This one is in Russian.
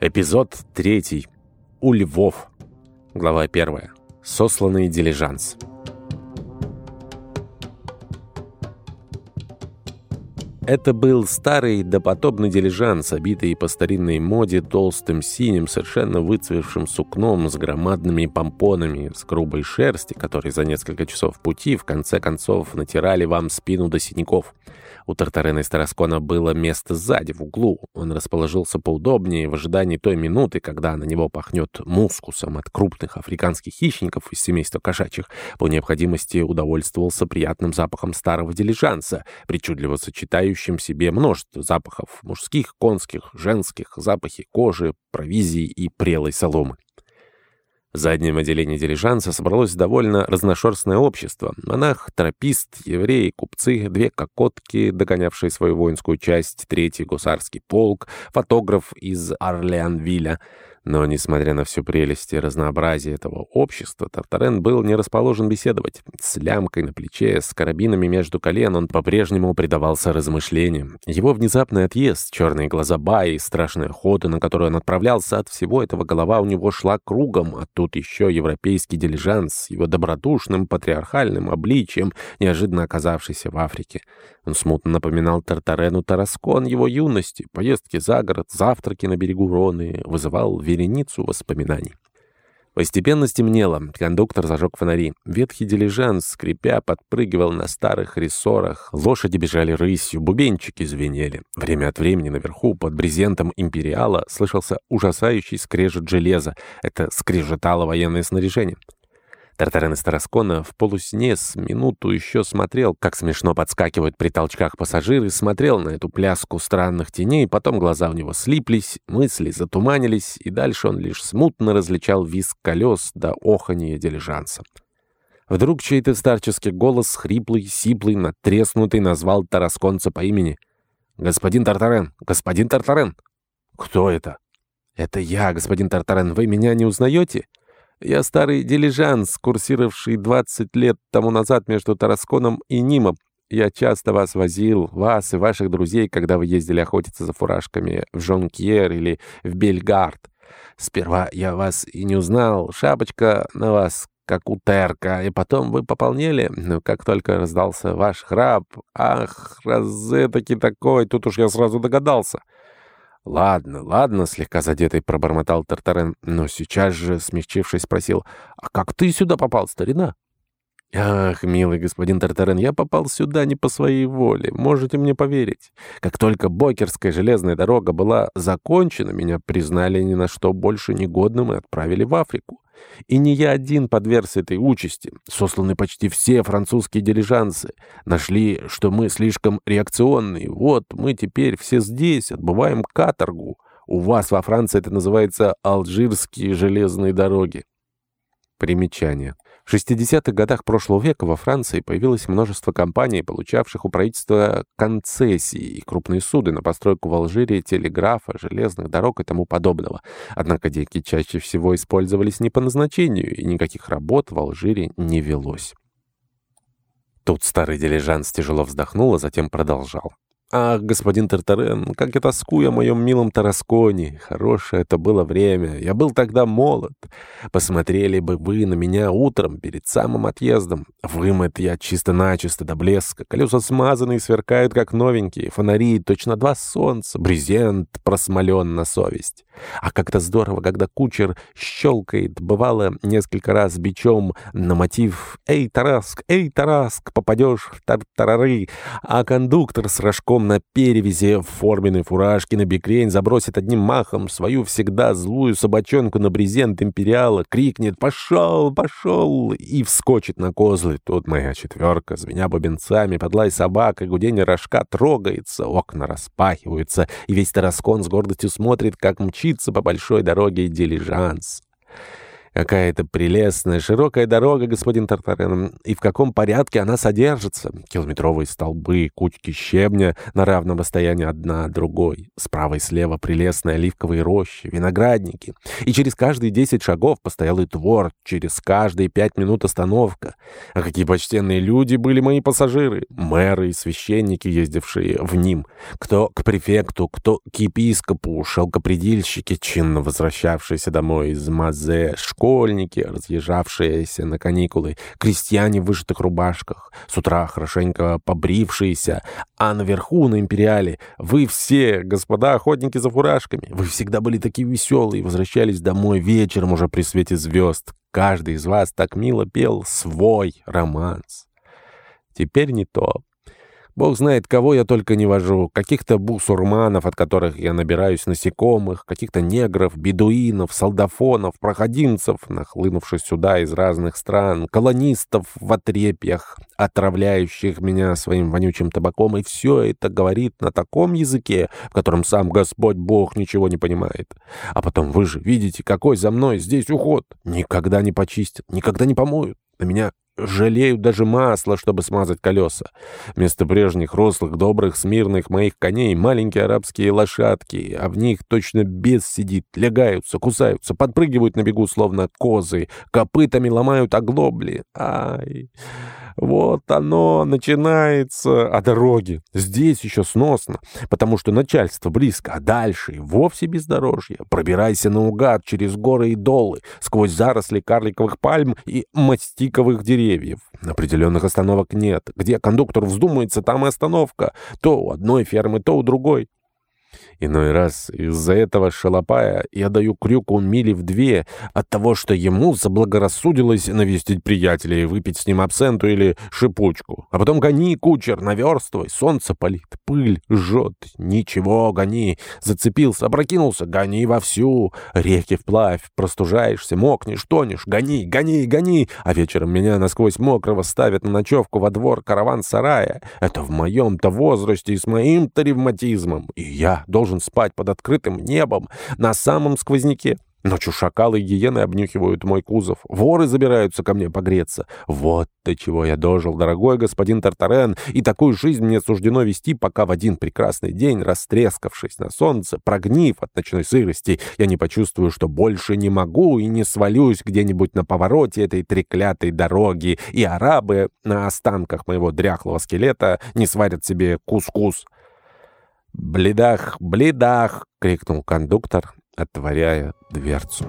Эпизод 3. У львов. Глава 1. Сосланный дилижанс. Это был старый допотопный дилижанс, обитый по старинной моде толстым синим, совершенно выцвевшим сукном с громадными помпонами, с грубой шерсти, которые за несколько часов пути в конце концов натирали вам спину до синяков. У Тартарена из Тараскона было место сзади, в углу. Он расположился поудобнее в ожидании той минуты, когда на него пахнет мускусом от крупных африканских хищников из семейства кошачьих. По необходимости удовольствовался приятным запахом старого дилижанса, причудливо сочетающим в себе множество запахов мужских, конских, женских, запахи кожи, провизии и прелой соломы. В заднем отделении дилижанса собралось довольно разношерстное общество. Монах, тропист, евреи, купцы, две кокотки, догонявшие свою воинскую часть, третий гусарский полк, фотограф из Орлеанвилля — но, несмотря на всю прелесть и разнообразие этого общества, Тартарен был не расположен беседовать. С лямкой на плече, с карабинами между колен он по-прежнему предавался размышлениям. Его внезапный отъезд, черные глаза Баи и страшная на которую он отправлялся, от всего этого голова у него шла кругом, а тут еще европейский дилижанс с его добродушным патриархальным обличием, неожиданно оказавшийся в Африке. Он смутно напоминал Тартарену Тараскон его юности, поездки за город, завтраки на берегу Роны, вызывал вереницу воспоминаний. Постепенно стемнело. Кондуктор зажег фонари. Ветхий дилижанс, скрипя, подпрыгивал на старых рессорах. Лошади бежали рысью, бубенчики звенели. Время от времени наверху, под брезентом «Империала», слышался ужасающий скрежет железа. Это скрежетало военное снаряжение. Тартарен из Тараскона в полусне с минуту еще смотрел, как смешно подскакивают при толчках пассажиры, смотрел на эту пляску странных теней, потом глаза у него слиплись, мысли затуманились, и дальше он лишь смутно различал визг колес до оханья дилижанса. Вдруг чей-то старческий голос, хриплый, сиплый, надтреснутый, назвал тарасконца по имени. «Господин Тартарен! Господин Тартарен!» «Кто это?» «Это я, господин Тартарен. Вы меня не узнаете?» Я старый дилижанс, курсировавший 20 лет тому назад между Тарасконом и Нимом. Я часто вас возил, вас и ваших друзей, когда вы ездили охотиться за фуражками в Жонкьер или в Бельгард. Сперва я вас и не узнал, шапочка на вас как у Терка, и потом вы пополнели, но как только раздался ваш храп, ах, розетки такой, тут уж я сразу догадался». «Ладно, ладно», — слегка задетый пробормотал Тартарен, но сейчас же, смягчившись, спросил, «А как ты сюда попал, старина?» «Ах, милый господин Тартарен, я попал сюда не по своей воле, можете мне поверить. Как только Бокерская железная дорога была закончена, меня признали ни на что больше негодным и отправили в Африку. И не я один подвергся этой участи. Сосланы почти все французские дилижансы. Нашли, что мы слишком реакционные. Вот мы теперь все здесь, отбываем каторгу. У вас во Франции это называется «Алжирские железные дороги». Примечание. В 60-х годах прошлого века во Франции появилось множество компаний, получавших у правительства концессии и крупные суды на постройку в Алжире телеграфа, железных дорог и тому подобного. Однако деньги чаще всего использовались не по назначению, и никаких работ в Алжире не велось. Тут старый дилижанс тяжело вздохнул, а затем продолжал. «Ах, господин Тартарен, как я тоскую о моем милом Тарасконе! Хорошее это было время. Я был тогда молод. Посмотрели бы вы на меня утром, перед самым отъездом. Вымыт я чисто-начисто до блеска. Колеса смазанные, сверкают, как новенькие. Фонари, точно два солнца. Брезент просмолен на совесть. А как-то здорово, когда кучер щелкает, бывало, несколько раз бичом на мотив «Эй, Тараск! Эй, Тараск! Попадешь в тартарары!» А кондуктор с рожком на перевязи в форменной фуражке на бикрень забросит одним махом свою всегда злую собачонку на брезент империала, крикнет «Пошел! Пошел!» и вскочит на козлы. Тут моя четверка, звеня бубенцами, подлай собак и гуденье рожка трогается, окна распахиваются, и весь Тараскон с гордостью смотрит, как мчит мчится по большой дороге дилижанс. Какая это прелестная, широкая дорога, господин Тартарен, и в каком порядке она содержится. Километровые столбы, кучки щебня на равном расстоянии одна от другой. Справа и слева прелестные оливковые рощи, виноградники. И через каждые десять шагов постоялый двор, через каждые пять минут остановка. А какие почтенные люди были мои пассажиры. Мэры и священники, ездившие в ним. Кто к префекту, кто к епископу, шелкопредельщики, чинно возвращавшиеся домой из Мазе, школьники, разъезжавшиеся на каникулы, крестьяне в вышитых рубашках, с утра хорошенько побрившиеся, а наверху, на империале, вы все, господа охотники за фуражками, вы всегда были такие веселые, возвращались домой вечером уже при свете звезд. Каждый из вас так мило пел свой романс. Теперь не то. Бог знает, кого я только не вожу. Каких-то бусурманов, от которых я набираюсь насекомых, каких-то негров, бедуинов, солдафонов, проходимцев, нахлынувших сюда из разных стран, колонистов в отрепьях, отравляющих меня своим вонючим табаком. И все это говорит на таком языке, в котором сам Господь Бог ничего не понимает. А потом вы же видите, какой за мной здесь уход. Никогда не почистят, никогда не помоют. На меня жалеют даже масло, чтобы смазать колеса. Вместо прежних рослых, добрых, смирных моих коней маленькие арабские лошадки, а в них точно бес сидит, лягаются, кусаются, подпрыгивают на бегу, словно козы, копытами ломают оглобли. Ай... Вот оно начинается о дороге. Здесь еще сносно, потому что начальство близко, а дальше и вовсе бездорожье. Пробирайся наугад через горы и долы, сквозь заросли карликовых пальм и мастиковых деревьев. Определенных остановок нет. Где кондуктор вздумается, там и остановка. То у одной фермы, то у другой. Иной раз из-за этого шалопая я даю крюку мили в две от того, что ему заблагорассудилось навестить приятеля и выпить с ним абсенту или шипучку. А потом гони, кучер, наверстывай, солнце палит, пыль жжет. Ничего, гони. Зацепился, опрокинулся, гони вовсю. Реки вплавь, простужаешься, мокнешь, тонешь, гони, гони, гони. А вечером меня насквозь мокрого ставят на ночевку во двор караван-сарая. Это в моем-то возрасте и с моим-то ревматизмом. И я должен спать под открытым небом на самом сквозняке. Ночью шакалы и гиены обнюхивают мой кузов. Воры забираются ко мне погреться. Вот до чего я дожил, дорогой господин Тартарен, и такую жизнь мне суждено вести, пока в один прекрасный день, растрескавшись на солнце, прогнив от ночной сырости, я не почувствую, что больше не могу и не свалюсь где-нибудь на повороте этой треклятой дороги, и арабы на останках моего дряхлого скелета не сварят себе кускус. «Бледах, бледах!» — крикнул кондуктор, отворяя дверцу.